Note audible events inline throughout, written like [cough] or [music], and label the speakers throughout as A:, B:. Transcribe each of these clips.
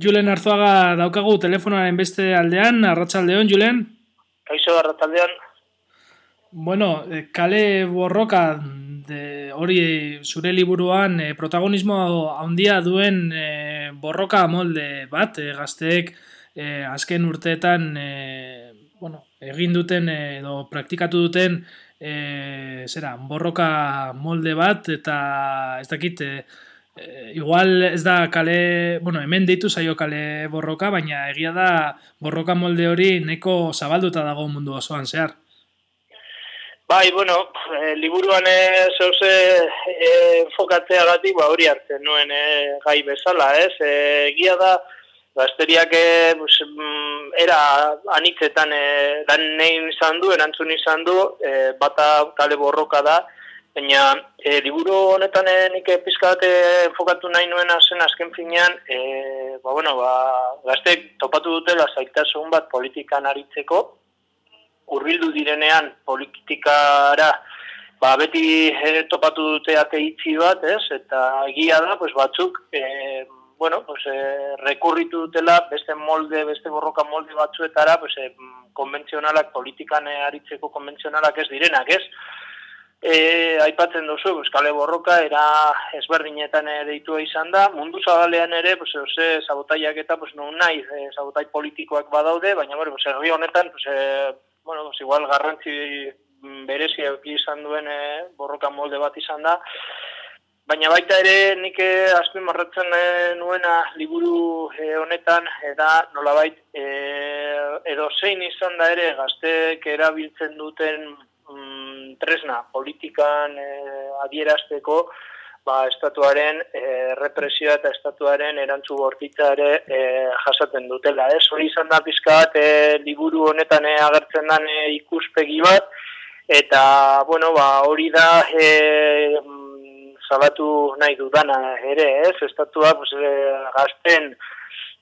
A: Julen Arzuaga daukagu telefonaren beste aldean, arratsaldeon Julen?
B: Kaixo, arratsaldeon.
A: Bueno, eh, kale borroka de hori zure liburuan e, protagonismo handia duen e, borroka molde bat, e, gazteek e, azken urteetan e, bueno, egin duten edo praktikatu duten e, zera, borroka molde bat eta ez dakit e, E, igual ez da kale, bueno, hemen deitu zaio kale borroka, baina egia da borroka molde hori neko zabalduta dago mundu osoan zehar.
B: Bai, bueno, e, liburuan e, zeuze e, enfokatzea gati, ba, hori hartzen nuen e, gai bezala, ez? Egia da, gazteriak e, bus, mm, era anitzetan e, lan izan du, erantzun izan du, e, bata kale borroka da, Baina, e, liburu honetan e, nik pizkat enfokatu nahi nuen zen azken finean, e, ba, bueno, ba, gaztek topatu dutela zaitasun bat politikan aritzeko, urbildu direnean politikara ba, beti e, topatu dute itzi bat, ez? Eta egia da, pues, batzuk, e, bueno, pues, e, rekurritu dutela beste molde, beste borroka molde batzuetara, pues, e, konbentzionalak, politikan aritzeko konbentzionalak ez direnak, ez? E, aipatzen duzu, Euskale Borroka era ezberdinetan deitua izan da, mundu zabalean ere, pues, ose, sabotaiak eta pues, non nahi, e, sabotai politikoak badaude, baina bueno, pues, herri honetan, pues, e, bueno, pues, igual garrantzi berezia izan duen e, borroka molde bat izan da, Baina baita ere nik azpin marratzen e, nuena liburu e, honetan, eda nolabait e, edo zein izan da ere gazteek erabiltzen duten mm, tresna politikan e, adierazteko ba, estatuaren e, represioa eta estatuaren erantzu bortitza ere e, jasaten dutela. Ez hori izan da pizkat e, liburu honetan e, agertzen den e, ikuspegi bat, eta bueno, ba, hori da e, salatu nahi dudana ere, ez? Estatua pues, e, gazten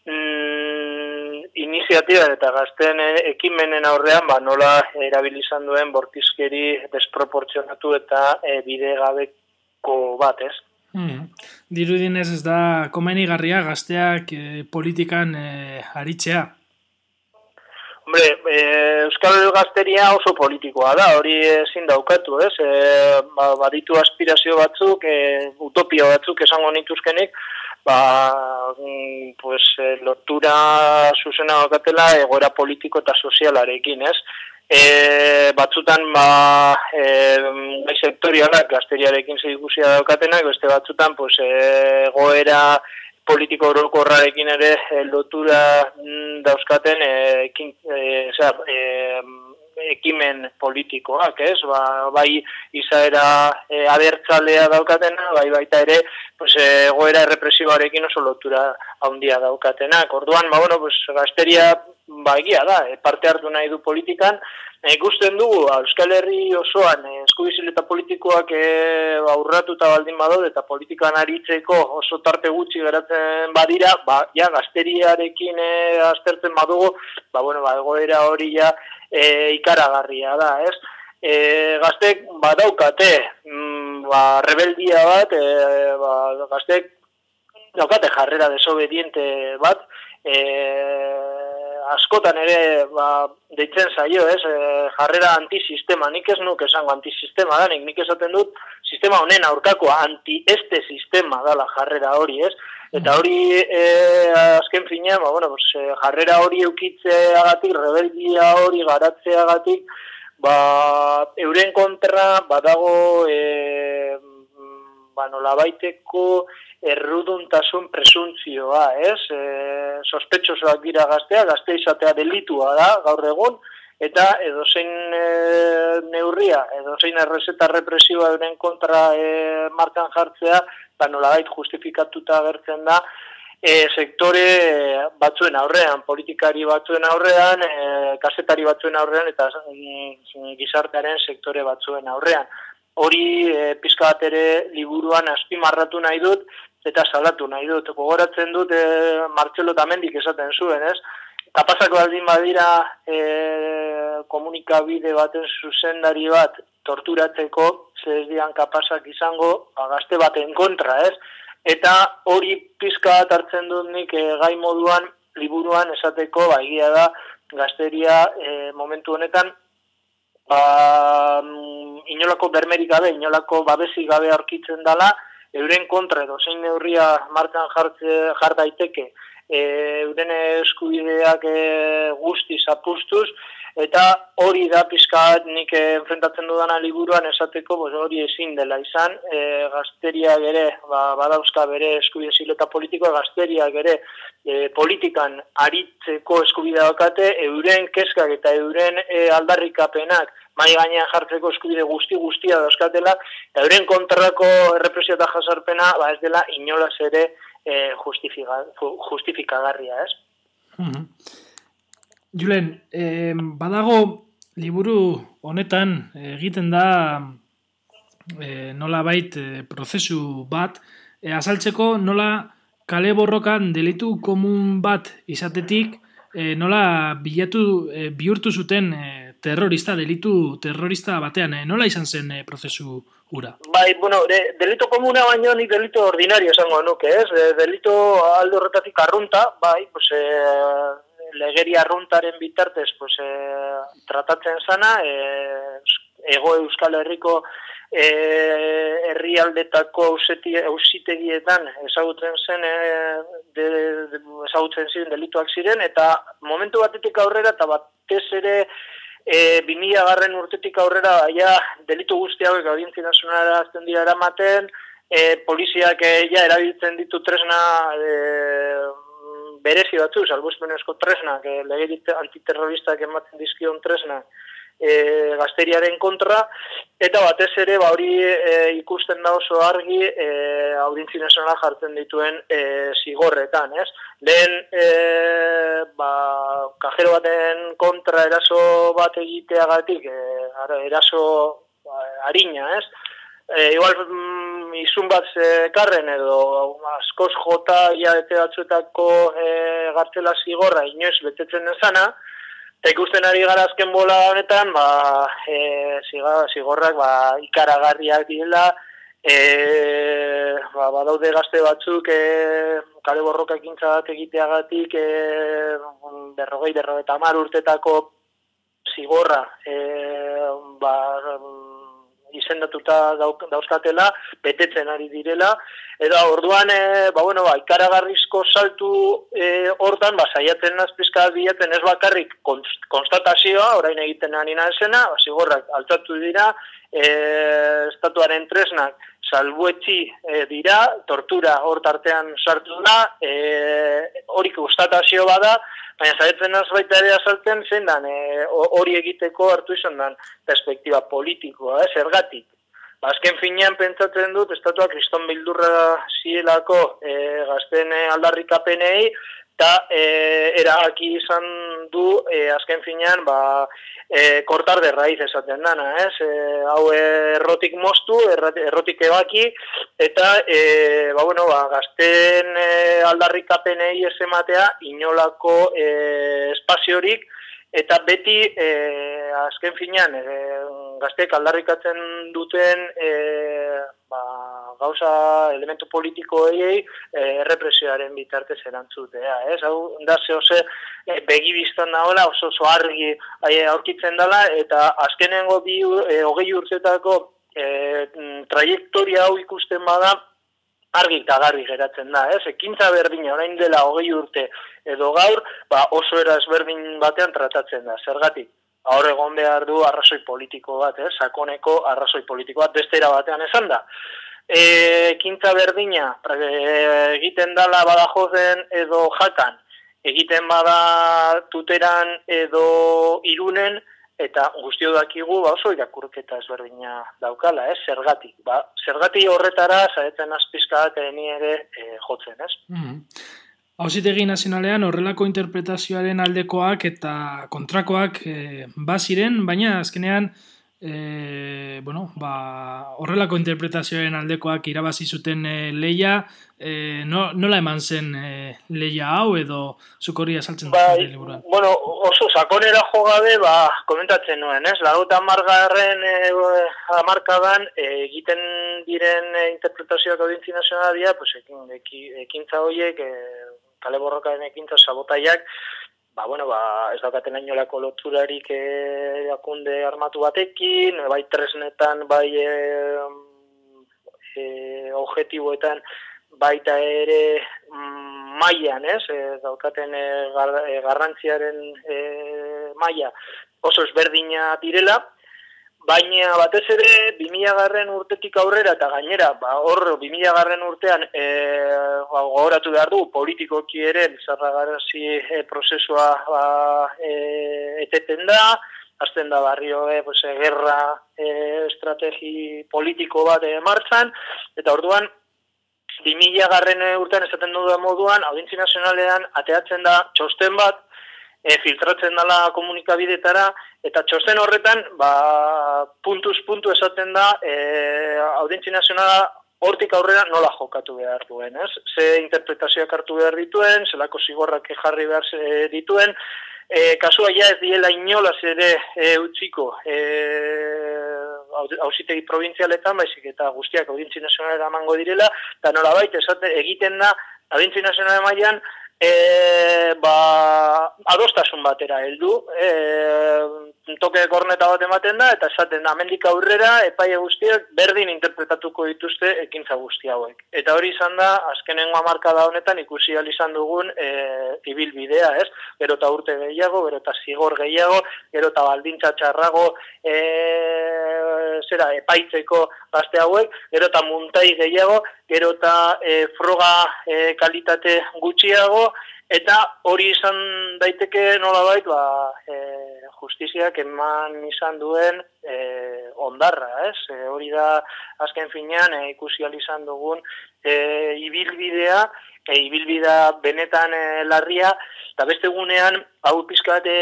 B: mm, iniziatiba eta gazten ekimenen aurrean ba, nola erabilizan duen bortizkeri desproportzionatu eta e, bide gabeko bat, ez?
A: Hmm. Dirudinez ez da komenigarria gazteak e, politikan e, aritzea?
B: Hombre, e, Euskal Gazteria oso politikoa da, hori ezin daukatu, ez? E, ba, baditu aspirazio batzuk, e, utopia batzuk esango nituzkenik, ba, mm, pues, e, lotura zuzena bakatela egoera politiko eta sozialarekin, ez? E, batzutan, ba, e, bai sektorialak gazteriarekin zehikusia daukatenak, beste batzutan, pues, egoera politiko orokorrarekin ere lotura mm, dauzkaten e, ekin, e, e, ekimen politikoak, ez? Ba, bai izaera e, abertzalea daukatena, bai baita ere, pues egoera errepresiboarekin oso lotura handia daukatenak. Orduan, ba bueno, pues gazteria ba egia da, e, parte hartu nahi du politikan, ikusten dugu Euskal Herri osoan e, eskubizil eta politikoak e, aurratuta baldin badaude eta politikan aritzeko oso tarte gutxi geratzen badira, ba ja gazteriarekin e, aztertzen badugu, ba bueno, ba egoera hori ja e, ikaragarria da, ez? E, gaztek badaukate mm, ba, rebeldia bat, e, ba, gaztek daukate jarrera desobediente bat, e, askotan ere ba, deitzen zaio, ez, e, jarrera antisistema, nik ez nuk esango antisistema da, nik, esaten dut, sistema honen aurkako anti-este sistema dala jarrera hori, ez, Eta hori e, azken finean, ba, bueno, pues, e, jarrera hori eukitzeagatik, rebeldia hori garatzeagatik, ba, euren kontra badago e, ba, nolabaiteko erruduntasun presuntzioa, ez? E, sospetxosoak dira gaztea, gazte izatea delitua da, gaur egun, eta edozein e, neurria, edozein errezeta represiua euren kontra e, markan jartzea, ba nolabait justifikatuta agertzen da e, sektore batzuen aurrean, politikari batzuen aurrean, e, kasetari batzuen aurrean eta mm, gizartearen sektore batzuen aurrean. Hori e, pizka bat ere liburuan azpimarratu nahi dut eta salatu nahi dut. Gogoratzen dut e, Martxelo Tamendik esaten zuen, ez? Kapasako aldin badira e, komunikabide baten zuzendari bat torturatzeko, ze ez dian kapasak izango, agazte baten kontra, ez? eta hori pizka hartzen dut nik e, gai moduan, liburuan esateko, ba, da, gazteria e, momentu honetan, ba, inolako bermerik gabe, inolako babesik gabe aurkitzen dala, euren kontra edo zein neurria martan jartze, jart daiteke, e, euren eskubideak e, guzti zapustuz, eta hori da pizka nik enfrentatzen dudana liburuan esateko pues, hori ezin dela izan. E, gazteriak ere ba, badauzka bere eskubide zileta politikoa gazteriak ere e, politikan aritzeko eskubidea bakate euren keskak eta euren e, aldarrikapenak mai gainean jartzeko eskubide guzti guztia dauzkatela eta euren kontrako errepresio eta jasarpena ba, ez dela inolaz ere e, justifikagarria ez? Mm
A: Julen, eh, badago liburu honetan egiten da eh, nola bait eh, prozesu bat, eh, azaltzeko nola kale borrokan delitu komun bat izatetik eh, nola bilatu, eh, bihurtu zuten eh, terrorista, delitu terrorista batean, eh, nola izan zen eh, prozesu ura?
B: Bai, bueno, de, delito komuna baino ni delito ordinario esango nuke, ez? De, delito aldo horretatik arrunta, bai, pues, eh, legeri arruntaren bitartez pues, e, tratatzen zana, e, ego euskal herriko e, herrialdetako ausitegietan ezagutzen zen e, de, de, ezagutzen ziren delituak ziren eta momentu batetik aurrera eta batez ere e, 2000 garren urtetik aurrera ja delitu guzti hauek audientzia nazionara azten dira eramaten e, poliziak e, ja erabiltzen ditu tresna e, berezi batzu, salbuzmenezko tresnak, e, legerit antiterroristak ematen dizkion tresnak, e, gazteriaren kontra, eta batez ere ba, hori e, ikusten da oso argi e, audintzi jartzen dituen e, zigorretan, ez? Lehen, e, ba, kajero baten kontra eraso bat egiteagatik, e, eraso ba, harina, ez? E, igual mm, izun bat karren edo askoz jota iadete batzuetako e, gartela zigorra inoiz betetzen dezana, eta ikusten ari gara azken bola honetan, ba, e, zigorrak ba, ikaragarriak direla, e, ba, badaude gazte batzuk e, kale borroka bat egiteagatik e, berrogei, berrogei urtetako zigorra e, ba, izendatuta dauzkatela, betetzen ari direla, eta orduan, e, ba, bueno, ba, ikaragarrizko saltu e, hortan, ba, saiatzen nazpizka bilatzen ez bakarrik konstatazioa, orain egiten ari nazena, ba, zigorrak altzatu dira, e, estatuaren tresnak salbuetzi e, dira, tortura hor tartean sartu da, e, hori konstatazio bada, baina zaretzen az baita ere azaltzen zen dan, e, hori egiteko hartu izan dan perspektiba politikoa, eh, zergatik. Ba, azken finean pentsatzen dut, estatua kriston bildurra zielako e, gazten aldarrikapenei, eta e, eraki izan du e, azken finean ba, e, kortar de raiz esaten dana, ez? E, hau errotik moztu, errotik ebaki, eta e, ba, bueno, ba, gazten e, aldarrikapenei ez ematea inolako e, espaziorik, eta beti e, azken finean e, gazteek aldarrikatzen duten e, ba, gauza elementu politiko egei e, errepresioaren bitartez erantzutea, ez? Hau, da zehose e, begibiztan dagoela oso oso argi e, aurkitzen dela eta azkenengo bi e, hogei urtetako e, trajektoria hau ikusten bada argi eta garri geratzen da, ez? Ekintza berdina orain dela hogei urte edo gaur, ba oso eraz berdin batean tratatzen da, zergatik? Hor egon behar du arrazoi politiko bat, eh? sakoneko arrazoi politiko bat, bestera batean esan da e, kintza berdina e, egiten dala badajozen edo jakan, egiten bada tuteran edo irunen, eta guztio dakigu ba oso irakurketa ezberdina daukala, ez, zergatik. Ba, zergatik horretara, zaretzen azpizka bat ere e, jotzen, ez? Mm
A: Hauzitegi nazionalean horrelako interpretazioaren aldekoak eta kontrakoak e, baziren, baina azkenean e, bueno, ba, horrelako interpretazioen aldekoak irabazi zuten e, leia, e, no, nola eman zen e, leia hau edo zukoria saltzen
B: ba, Bueno, oso sakonera jogabe, ba, komentatzen nuen, ez? Laguta amargarren e, amarkadan e, egiten diren interpretazioak audintzi nazionalia, pues, ekin, ekintza horiek, e, kale borrokaren ekintza sabotaiak, ba, bueno, ba, ez daukaten ainolako loturarik e, akunde armatu batekin, bai tresnetan, bai e, e, objetiboetan, baita ere mm, mailan, ez, e, daukaten e, garrantziaren e, maila oso ezberdina direla, Baina batez ere 2000 garren urtetik aurrera eta gainera, ba, hor 2000 garren urtean e, ba, gogoratu behar du politikoki ere bizarragarazi e, prozesua ba, e, eteten da, azten da barrio e, pues, e, gerra e, estrategi politiko bat e, martzan, eta orduan 2000 garren urtean esaten du da moduan, audientzi nazionalean ateatzen da txosten bat, e, filtratzen dela komunikabidetara, eta txosten horretan, ba, puntuz puntu esaten da, e, audientzi nazionala hortik aurrera nola jokatu behar duen, ez? Ze interpretazioak hartu behar dituen, zelako zigorrak jarri behar dituen, e, kasua ja ez diela inolaz ere e, utziko e, hausitegi provinzialetan, baizik eta guztiak audientzi nazionalera mango direla, eta nola baita egiten da, audientzi nazionalera maian, e, ba, adostasun batera heldu, e, toke korneta bat ematen da, eta esaten da, mendik aurrera, epaile guztiak berdin interpretatuko dituzte ekintza guzti hauek. Eta hori izan da, azkenengo amarka da honetan, ikusi izan dugun e, ibilbidea, ez? Gero eta urte gehiago, gero eta zigor gehiago, gero eta baldintza txarrago, e, zera, epaitzeko gazte hauek, gero eta muntai gehiago, gero eta e, froga e, kalitate gutxiago, eta hori izan daiteke nola bait, ba, e, justiziak eman izan duen e, ondarra, ez? E, hori da azken finean e, ikusi izan dugun e, ibilbidea, e, ibilbidea benetan e, larria, eta beste gunean, hau pizkat e,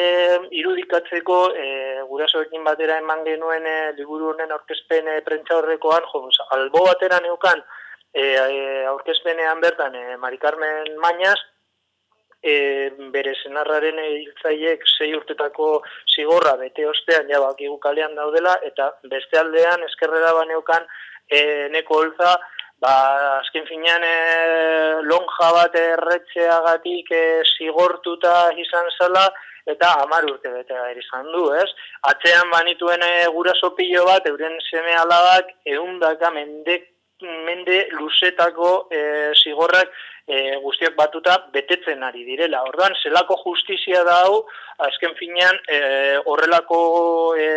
B: irudikatzeko e, gurasoekin batera eman genuen e, liburu honen aurkezpen e, prentza horrekoan, jo, albo batera neukan, e, e, aurkezpenean bertan e, Mari Carmen Mañas e, bere senarraren hiltzaiek sei urtetako zigorra bete ostean ja bakigu kalean daudela eta beste aldean eskerrera baneukan e, neko holza ba, azken finean e, lonja bat erretxeagatik e, zigortuta izan zala eta hamar urte bete izan du, ez? Atzean banituen e, guraso pilo bat, euren seme alabak, eundaka mendek mende luzetako e, zigorrak e, guztiak batuta betetzen ari direla. Orduan, zelako justizia da hau, azken finean, e, horrelako e,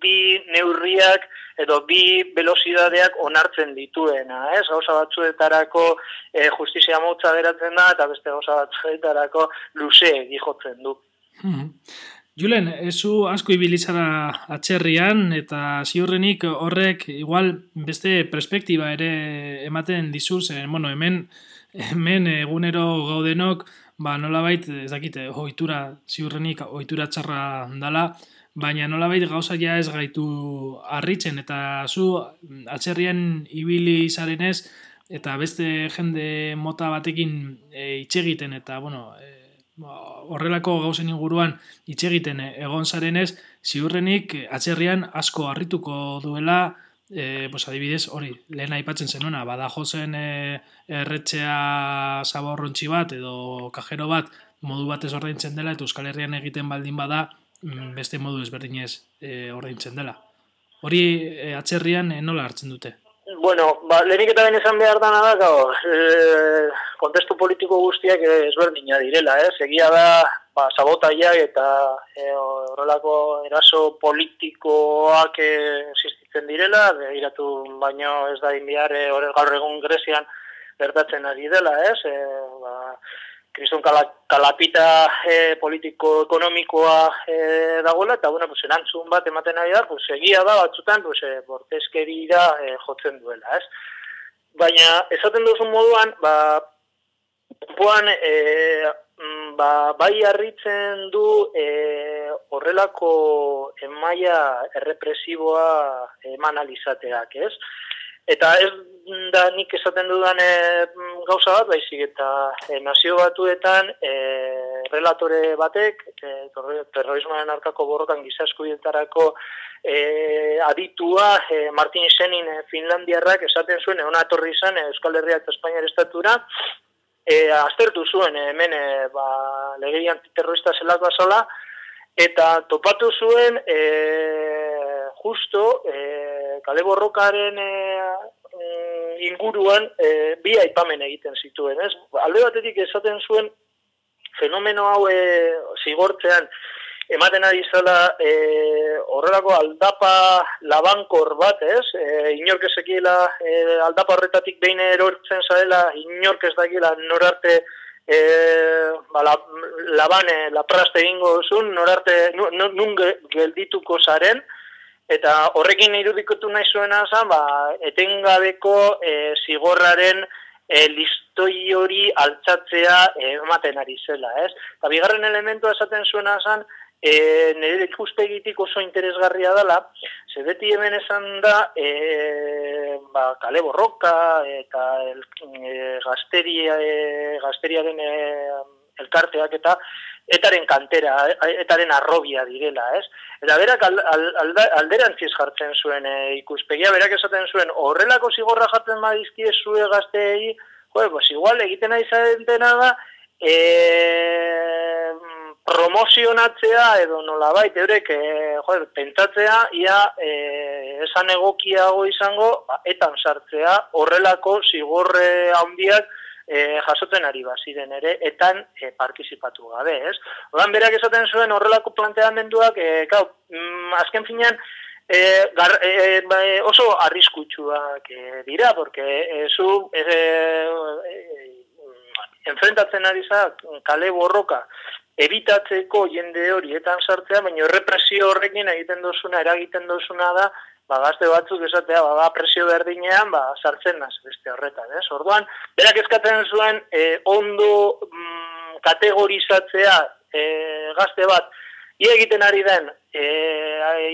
B: bi neurriak edo bi velozidadeak onartzen dituena, ez? Gauza batzuetarako e, justizia motza geratzen da, eta beste gauza batzuetarako luze egijotzen du. Hmm.
A: Julen, ezu asko ibilizara atxerrian eta ziurrenik horrek igual beste perspektiba ere ematen dizu, zen, bueno, hemen, hemen egunero gaudenok, ba, nolabait, ez dakite, ohitura ziurrenik, ohitura txarra dala, baina nolabait gauza ja ez gaitu harritzen, eta zu atxerrian ibili zarenez, eta beste jende mota batekin e, itxegiten, eta, bueno, e, horrelako gauzen inguruan hitz egiten egon zarenez, ziurrenik atzerrian asko harrituko duela, e, pues adibidez, hori, lehen aipatzen zenuena, badajo zen e, erretxea zaborrontxi bat edo kajero bat modu batez ordaintzen dela, eta Euskal Herrian egiten baldin bada mm, beste modu ezberdinez e, ordaintzen dela. Hori e, atzerrian nola hartzen dute?
B: Bueno, ba, lehenik eta esan behar dana da, gau, e, kontestu politiko guztiak ezberdina direla, ez? Eh? Egia da, ba, sabotaiak eta e, horrelako eraso politikoak existitzen direla, iratu baino ez da inbiar, e, gaur egun Grezian bertatzen ari dela, ez? E, ba, kriston kalapita e, politiko-ekonomikoa e, dagoela, eta bueno, pues, erantzun bat ematen ari da, pues, egia da batzutan, pues, e, bortezkeri e, jotzen duela, ez? Baina, esaten duzu moduan, ba, Puan, e, mm, ba, bai harritzen du e, horrelako emaia errepresiboa eman alizateak, ez? Eta ez da nik esaten dudan e, gauza bat, baizik eta e, nazio batuetan e, relatore batek, e, terrorismoaren arkako borrokan gizaskuietarako e, aditua e, Martin Senin e, Finlandiarrak esaten zuen, egon atorri izan e, Euskal Herria eta Espainiar Estatura, e, aztertu zuen hemen e, ba, legei antiterrorista zelako azola, eta topatu zuen e, justo e, kale borrokaren e, inguruan e, bi aipamen egiten zituen, ez? Alde batetik esaten zuen fenomeno hau e, zigortzean ematen ari zela e, horrelako aldapa labankor bat, ez? E, inork ezekiela e, aldapa horretatik behin erortzen zaela, inork ez dakila norarte e, ba, la, labane, lapraste egingo duzun, norarte, nun geldituko zaren, Eta horrekin irudikotu nahi zuena zan, ba, etengabeko e, zigorraren e, listoi hori altzatzea ematen ari zela, ez? Eta bigarren elementu esaten zuena zan, e, nire ikuspegitik oso interesgarria dela, ze beti hemen esan da, e, ba, kale borroka eta el, e, gazteria, e, gazteriaren e, elkarteak eta etaren kantera, etaren arrobia direla, ez? Eta berak al, al, alderantziz jartzen zuen e, ikuspegia, berak esaten zuen, horrelako zigorra jartzen madizkie zue gazteei, jo, pues igual egiten ari dena da, e, promozionatzea edo nola baita, eurek, e, jo, pentsatzea, ia e, esan egokiago izango, ba, etan sartzea, horrelako zigorre handiak, e, jasotzen ari baziren ere, etan e, partizipatu gabe, ez? Odan berak esaten zuen horrelako planteamenduak, e, gau, mm, azken finean, e, gar, e, e, oso arriskutsuak e, dira, porque e, zu e, enfrentatzen ari za kale borroka ebitatzeko jende horietan sartzea, baina represio horrekin egiten dozuna, eragiten dozuna da, ba, gazte batzuk esatea, ba, ba, presio berdinean, ba, sartzen naz, beste horretan, ez? Orduan, berak eskatzen zuen, e, ondo mm, kategorizatzea e, gazte bat, ia egiten ari den, e,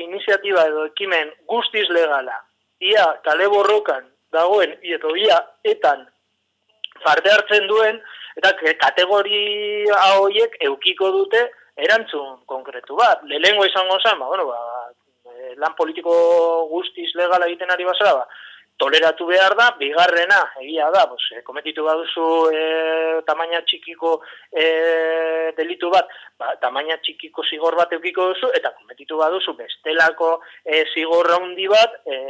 B: iniziatiba edo ekimen guztiz legala, ia kale borrokan dagoen, ieto ia etan parte hartzen duen, eta kategoria horiek eukiko dute erantzun konkretu bat. Lehengo izango zen, ba, bueno, ba, lan politiko guztiz legala egiten ari basara, ba, toleratu behar da, bigarrena, egia da, bos, e, kometitu baduzu e, tamaina txikiko e, delitu bat, ba, tamaina txikiko zigor bat eukiko duzu, eta kometitu baduzu bestelako e, zigor raundi bat, e,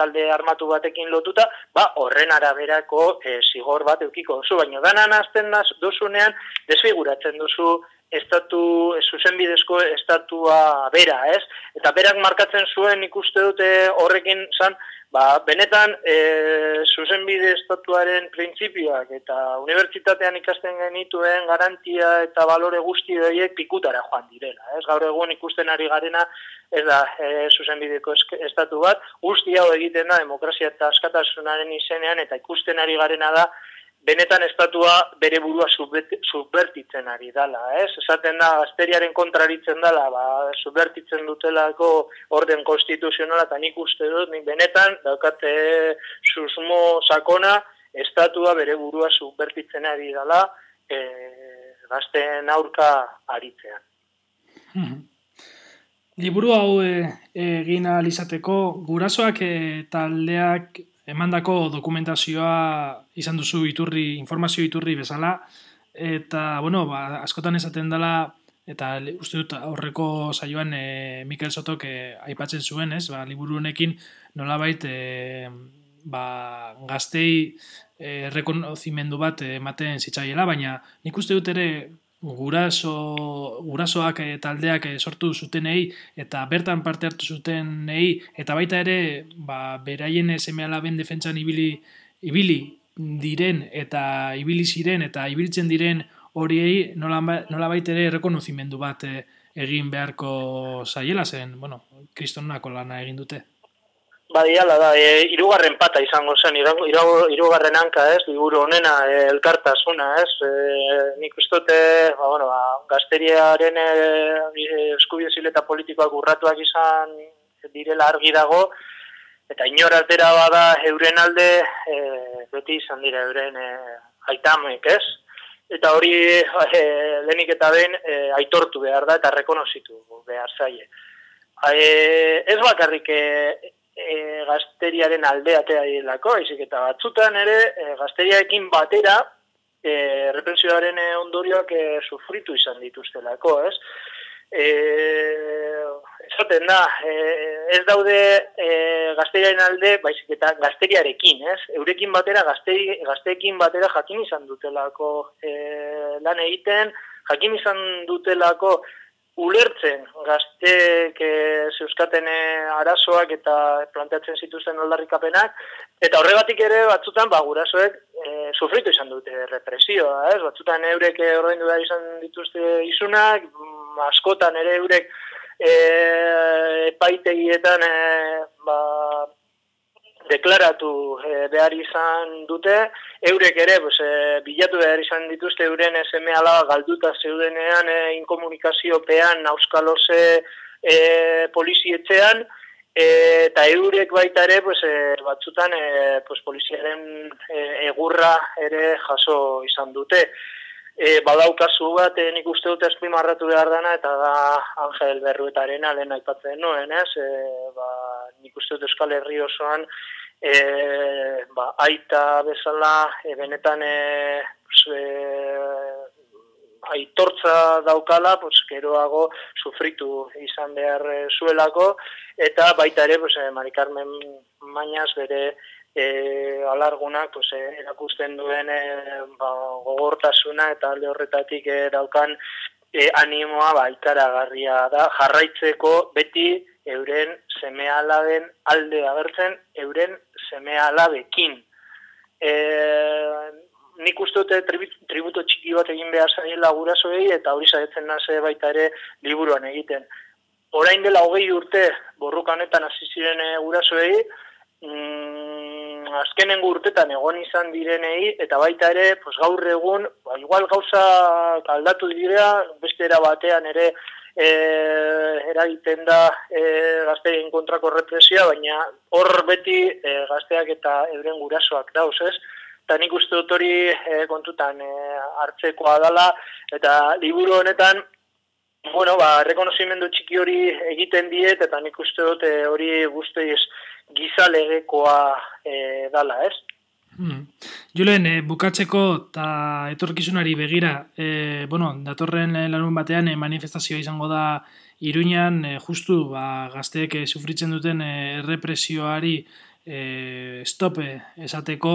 B: talde armatu batekin lotuta, ba, horren araberako e, zigor bat eukiko duzu, baina danan azten duzunean, desfiguratzen duzu estatu, zuzenbidezko estatua bera, ez? Eta berak markatzen zuen ikuste dute horrekin zan, ba, benetan e, zuzenbide estatuaren printzipioak eta unibertsitatean ikasten genituen garantia eta balore guzti horiek pikutara joan direla, ez? Gaur egun ikusten ari garena ez da e, zuzenbideko estatu bat, guzti hau egiten da demokrazia eta askatasunaren izenean eta ikusten ari garena da benetan estatua bere burua subvertitzen ari dala, ez? Esaten da, asteriaren kontraritzen dala, ba, subvertitzen dutelako orden konstituzionala, eta nik uste dut, nik benetan, daukate susmo sakona, estatua bere burua subvertitzen ari dala, e, gazten aurka aritzean.
A: Hmm. Liburu hau e, egin alizateko, gurasoak e, taldeak emandako dokumentazioa izan duzu iturri, informazio iturri bezala, eta, bueno, ba, askotan esaten dela, eta uste dut aurreko saioan e, Mikel Sotok e, aipatzen zuen, ez, ba, liburu honekin nolabait e, ba, gaztei e, rekonozimendu bat ematen zitzaiela, baina nik uste dut ere guraso, gurasoak e, taldeak e, sortu zutenei eta bertan parte hartu zutenei eta baita ere ba, beraien seme alaben defentsan ibili, ibili diren eta ibili ziren eta ibiltzen diren horiei nola, nola baita ere rekonozimendu bat e, egin beharko zaiela zen, bueno, kristonako lana egin dute.
B: Badiala da, e, irugarren pata izango zen, irugarren hanka ez, liburu honena, e, elkartasuna ez, e, nik ustote, ba, bueno, ba, gazteriaren e, eskubio zileta politikoak urratuak izan direla argi dago, eta inoratera bada euren alde, e, beti izan dira euren e, aitamek ez, eta hori e, lehenik eta ben e, aitortu behar da eta rekonozitu behar zaie. E, ez bakarrik e, e, gazteriaren aldeatea hilako, izik eta batzutan ere e, gazteriaekin batera e, represioaren e, ondorioak e, sufritu izan dituztelako, ez? E, esaten da, e, ez daude e, gazteriaren alde, baizik eta gazteriarekin, ez? Eurekin batera, gazteri, gazteekin batera jakin izan dutelako e, lan egiten, jakin izan dutelako ulertzen gazteek e, zeuskaten eh, arazoak eta planteatzen zituzten aldarrikapenak, eta horregatik ere batzutan ba, gurasoek e, sufritu izan dute represioa, ez? batzutan eurek ordaindu da izan dituzte izunak, mm, askotan ere eurek e, epaitegietan e, ba, deklaratu e, behar izan dute, eurek ere pues, e, bilatu behar izan dituzte euren SM alaba galduta zeudenean e, inkomunikaziopean auskaloze e, polizietzean, e, eta eurek baita ere pues, e, batzutan e, pues, poliziaren e, egurra ere jaso izan dute. E, badaukazu bat, e, nik uste dut esprimarratu behar dana, eta da Angel Berruetaren alen aipatzen nuen, ez? E, ba, nik uste dut Euskal Herri osoan, e, ba, aita bezala e, benetan e, e, aitortza daukala, pues, geroago sufritu izan behar e, zuelako, eta baita ere, pues, e, Mari Carmen Mañas bere e, alargunak pues, e, erakusten duen e, ba, gogortasuna eta alde horretatik e, daukan e, animoa ba, da, jarraitzeko beti euren semealaben alde agertzen, euren semealabekin. E, nik uste dute tributo txiki bat egin behar zaila gurasoei eta hori zaretzen naze baita ere liburuan egiten. Orain dela hogei urte borrukanetan hasi ziren e, gurasoei, mm, azkenen urtetan egon izan direnei eta baita ere pues, gaur egun, ba, igual gauza aldatu direa, beste era batean ere e, eragiten da e, gazteien kontrako represioa, baina hor beti e, gazteak eta euren gurasoak dauz, ez? Eta nik uste dut hori e, kontutan e, hartzekoa dala, eta liburu honetan, bueno, ba, rekonozimendu txiki hori egiten diet, eta nik uste dut e, hori guztiz gizalegekoa e, dala, ez?
A: Hmm. Julen, e, bukatzeko eta etorkizunari begira, e, bueno, datorren lanun batean e, manifestazioa izango da Iruñan, e, justu ba, gazteek e, sufritzen duten e, represioari e, stope esateko,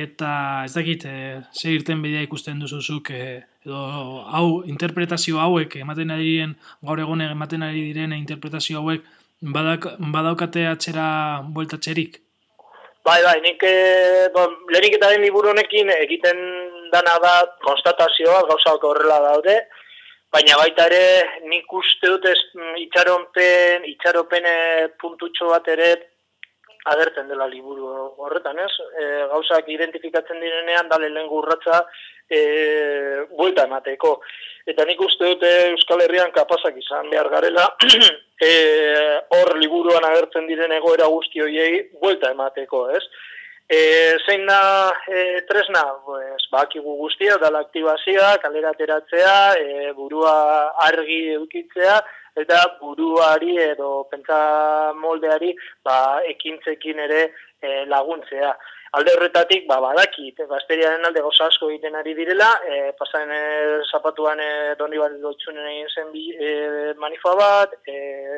A: eta ez dakit, e, ze irten bidea ikusten duzuzuk, e, edo hau, interpretazio hauek, ematen ari diren, gaur egon ematen ari diren interpretazio hauek, badak, badaukate atxera bueltatxerik?
B: Bai, bai, nik e, bon, lehenik eta den liburu honekin egiten dana da konstatazioa, gauzak horrela daude, baina baita ere nik uste dut ez mm, itxaropen, itxaropen eh, puntutxo bat ere agertzen dela liburu horretan, ez? E, gauzak identifikatzen direnean, dale lehen gurratza e, buelta emateko. Eta nik uste dute Euskal Herrian kapazak izan behar garela, [clears throat] e, hor liburuan agertzen diren egoera guzti hoiei buelta emateko, ez? E, zein da e, tresna, pues, bakigu guztia, dala aktibazioa, kalera teratzea, e, burua argi eukitzea, eta buruari edo pentsa moldeari ba, ekintzekin ere e, laguntzea alde horretatik, ba, badakit, gazteriaren alde goza asko egiten ari direla, e, pasan e, zapatuan e, doni bat dutxunen egin zen bi, e, manifa bat, e,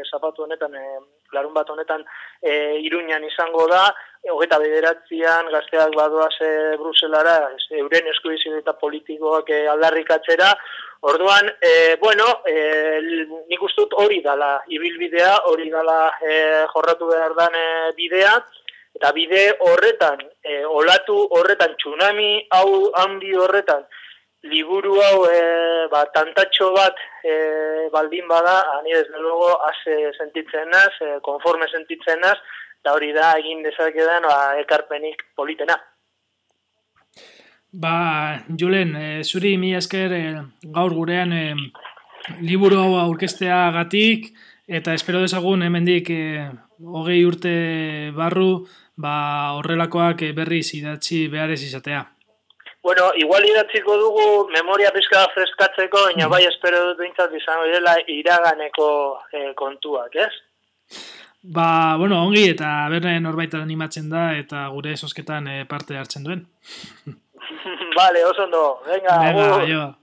B: zapatu honetan, e, larun bat honetan, e, iruñan izango da, e, hogeta bederatzean gazteak badoaz e, Bruselara, e, euren eskubizio eta politikoak e, aldarrikatzera, Orduan, e, bueno, e, nik ustut hori dala ibilbidea, hori dala e, jorratu behar dan e, bidea, Eta bide horretan, e, olatu horretan, tsunami hau handi horretan, liburu hau e, ba, tantatxo bat e, baldin bada, ani ez luego, haze sentitzen naz, e, konforme sentitzen naz, eta hori da egin dezakedan ba, ekarpenik politena.
A: Ba, Julen, e, zuri mi esker e, gaur gurean e, liburu hau aurkestea gatik, eta espero dezagun hemendik e, hogei urte barru ba, horrelakoak berri idatzi beharez izatea.
B: Bueno, igual idatziko dugu memoria pizka freskatzeko, baina mm. bai espero dut bintzat izango dela iraganeko e, kontuak, ez?
A: Ba, bueno, ongi eta berne norbait animatzen da eta gure sosketan eh, parte hartzen duen. [laughs]
B: vale, oso ondo. Venga,
A: Venga,